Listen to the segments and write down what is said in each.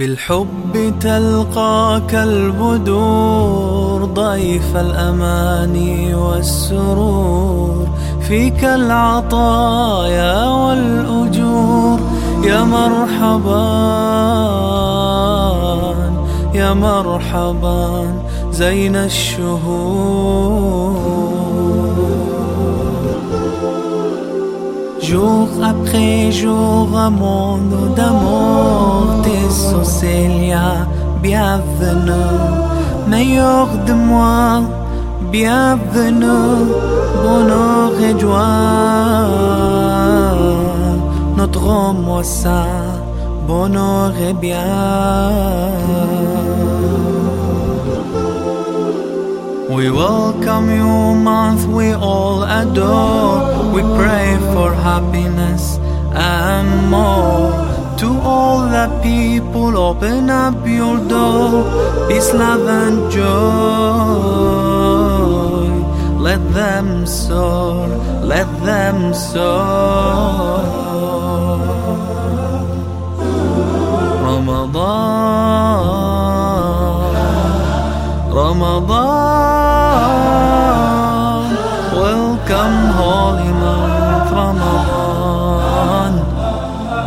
بالحب تلقاك البدور ضيف الأماني والسرور. فيك العطايا والأجور. يا مرحبا يا مرحبا زين الشهور. Jour après jour, un monde d'amour, tes Célia, bienvenue, meilleur de moi, bienvenue, bonheur et joie, notre moi ça, bonheur et bien. We welcome you, month we all adore. For happiness and more. To all the people, open up your door. Peace, love, and joy. Let them soar, let them soar. Ramadan, Ramadan. Welcome holy رمضان.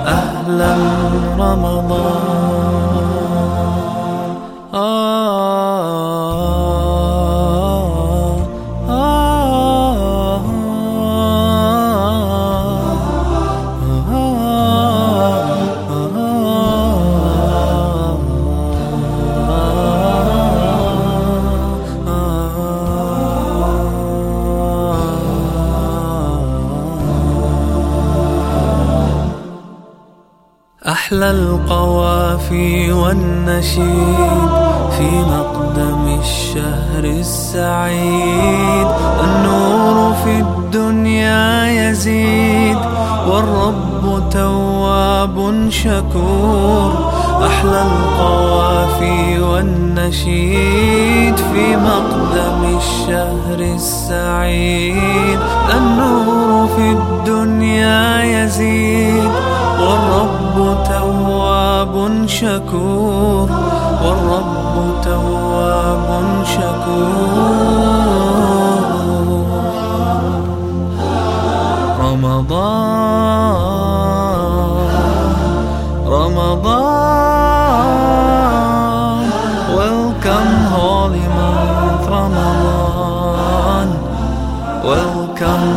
أهلا رمضان. أحلى القوافي والنشيد في مقدم الشهر السعيد. النور في الدنيا يزيد والرب تواب شكور. أحلى القوافي والنشيد في مقدم الشهر السعيد. النور في الدنيا يزيد شكور والرب تواب شكور. رمضان رمضان Welcome holy month رمضان Welcome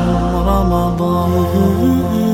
رمضان.